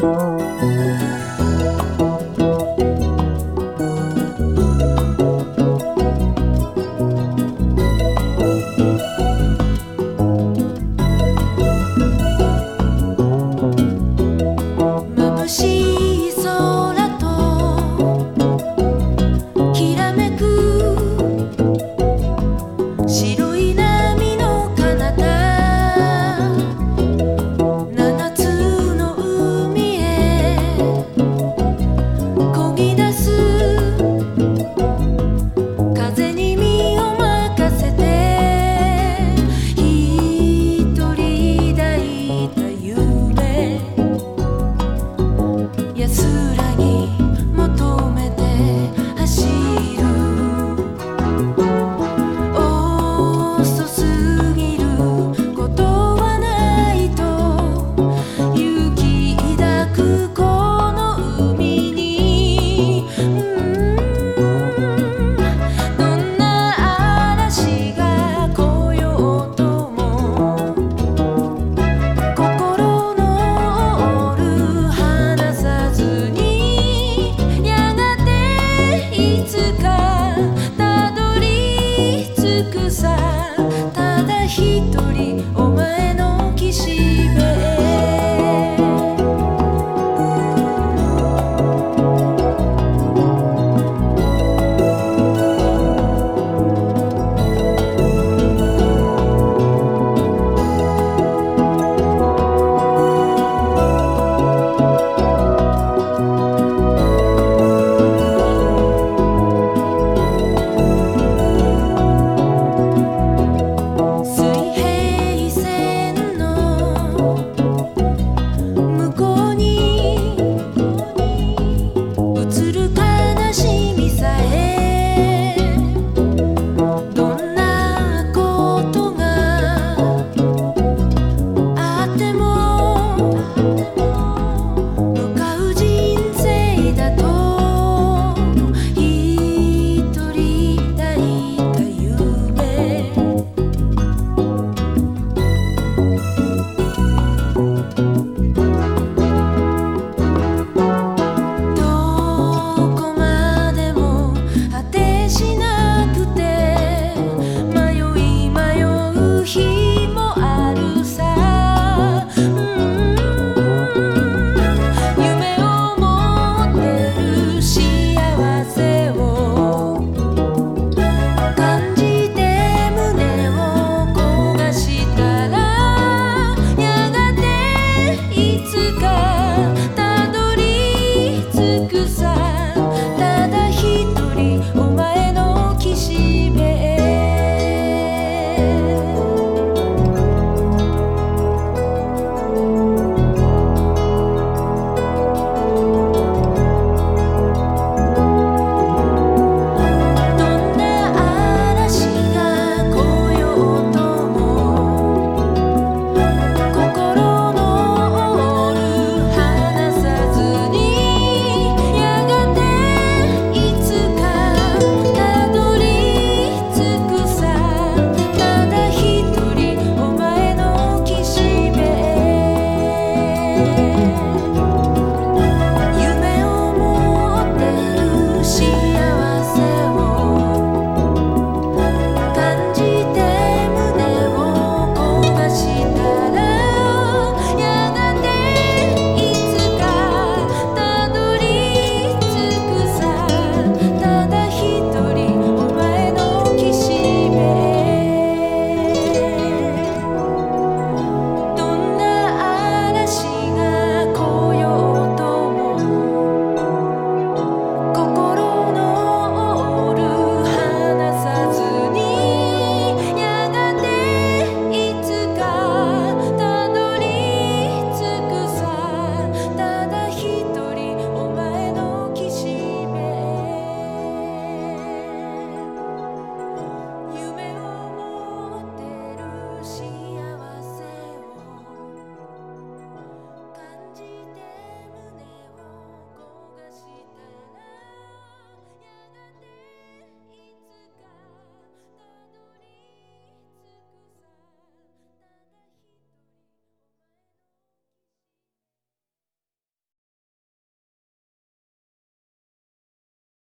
Oh. くさただ一人